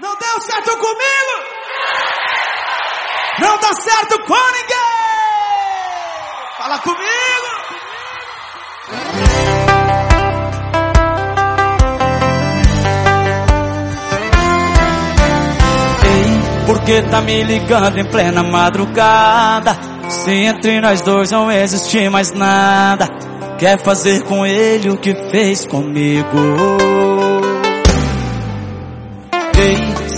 Não deu certo comigo? Não dá certo com ninguém! Fala comigo! Ei, por que tá me ligando em plena madrugada? Se entre nós dois não existe mais nada, quer fazer com ele o que fez comigo?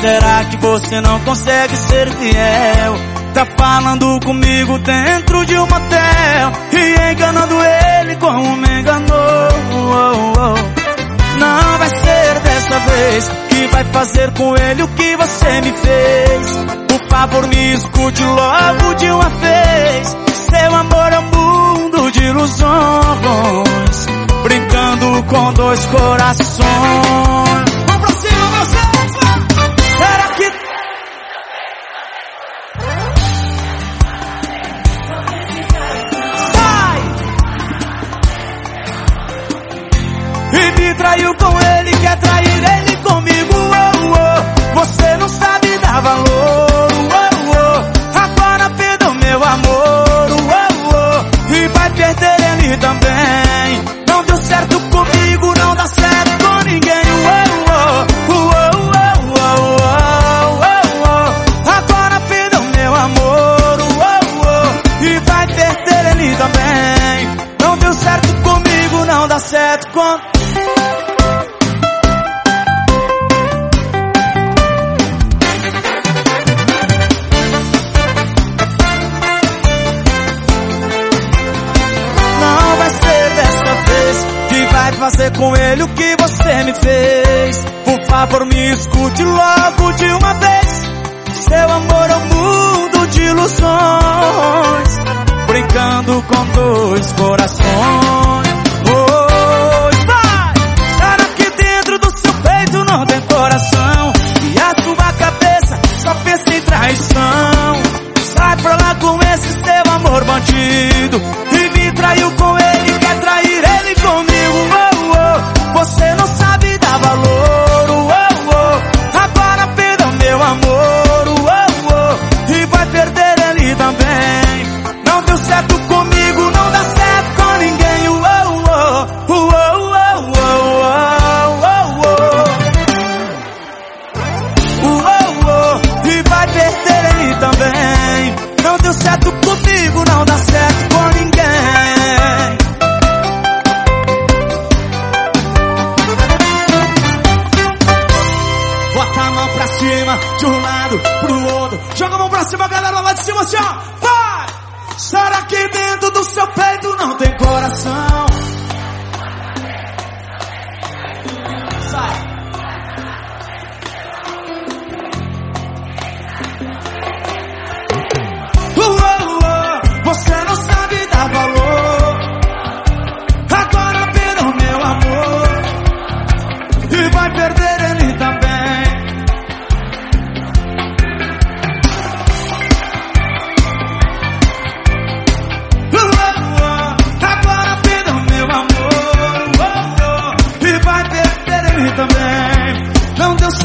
Será que você não consegue ser fiel? Tá falando comigo dentro de um motel e enganando ele como me enganou. Oh, oh. Não vai ser dessa vez que vai fazer com ele o que você me fez. Por favor, me escute logo de uma vez. Seu amor é um mundo de ilusões, brincando com dois corações. E me traiu com ele, quer trair ele comigo. Oh, oh. Você não sabe dar valor. Oh, oh. Agora perdeu meu amor. Oh, oh. E vai perder ele também. Certo com. Não vai ser dessa vez que vai fazer com ele o que você me fez. Por favor, me escute logo de uma vez. Seu amor é um mundo de ilusões, brincando com dois corações. Certo comigo, não dá certo com ninguém. Bota a mão pra cima, de um lado pro outro. Joga a mão pra cima, galera, lá de cima assim, ó.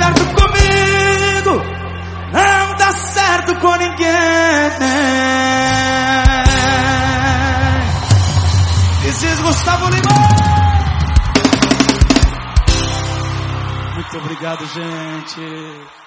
Certo comigo. Não dá certo com ninguém. This is Gustavo Lima. Muito obrigado, gente.